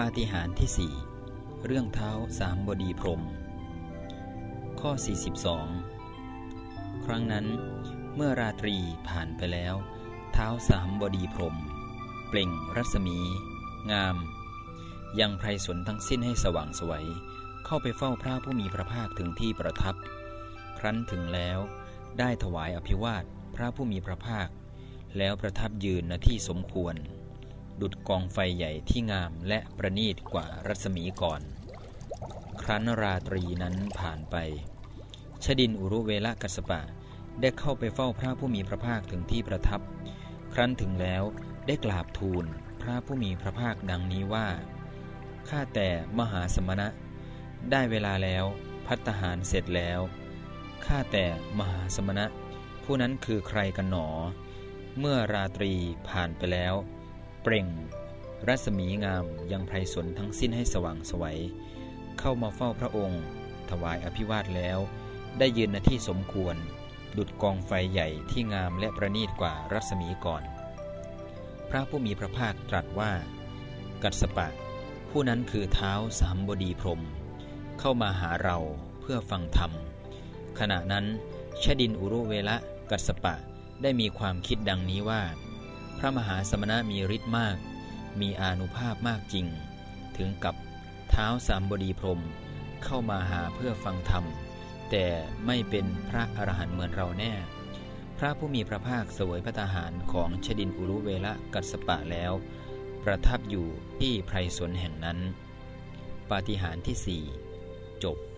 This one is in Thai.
ปาฏิหาริย์ที่สี่เรื่องเท้าสามบดีพรม ข้อ 42 ครั้งนั้น เมื่อราตรีผ่านไปแล้ว เท้าสามบดีพรม เปล่งรัศมี งาม ยังไพรสนทั้งสิ้นให้สว่างสวยเข้าไปเฝ้าพระผู้มีพระภาคถึงที่ประทับ ครั้นถึงแล้ว ได้ถวายอภิวาทพระผู้มีพระภาค แล้วประทับยืนณที่สมควร ดุดกองไฟใหญ่ที่งามและประณีตกว่ารัศมีก่อน ครั้นราตรีนั้นผ่านไป ชดินอุรุเวลกัสปะได้เข้าไปเฝ้าพระผู้มีพระภาคถึงที่ประทับ ครั้นถึงแล้วได้กราบทูลพระผู้มีพระภาคดังนี้ว่า ข้าแต่มหาสมณะ ได้เวลาแล้วพัฒหารเสร็จแล้ว ข้าแต่มหาสมณะ ผู้นั้นคือใครกันหนอ เมื่อราตรีผ่านไปแล้ว เปล่ง รัศมีงามยังไพรสนทั้งสิ้นให้สว่างสวัย เข้ามาเฝ้าพระองค์ ถวายอภิวาทแล้ว ได้ยืนณที่สมควร ดุดกองไฟใหญ่ที่งามและประณีตกว่ารัศมีก่อน พระผู้มีพระภาคตรัสว่า กัสปะ ผู้นั้นคือเท้าสามบดีพรม เข้ามาหาเราเพื่อฟังธรรม ขณะนั้นชดินอุรุเวละกัสปะได้มีความคิดดังนี้ว่า ระมหาสมณะมีฤทธิ์มาก มีอานุภาพมากจริง ถึงกับเท้าสามบดีพรมเข้ามาหาเพื่อฟังธรรม แต่ไม่เป็นพระอรหันต์เหมือนเราแน่ พระผู้มีพระภาคเสวยพระทหารของชดินอุรุเวละกัสปะแล้ว ประทับอยู่ที่ไพรสนแห่งนั้น ปาฏิหาริย์ที่สี่จบ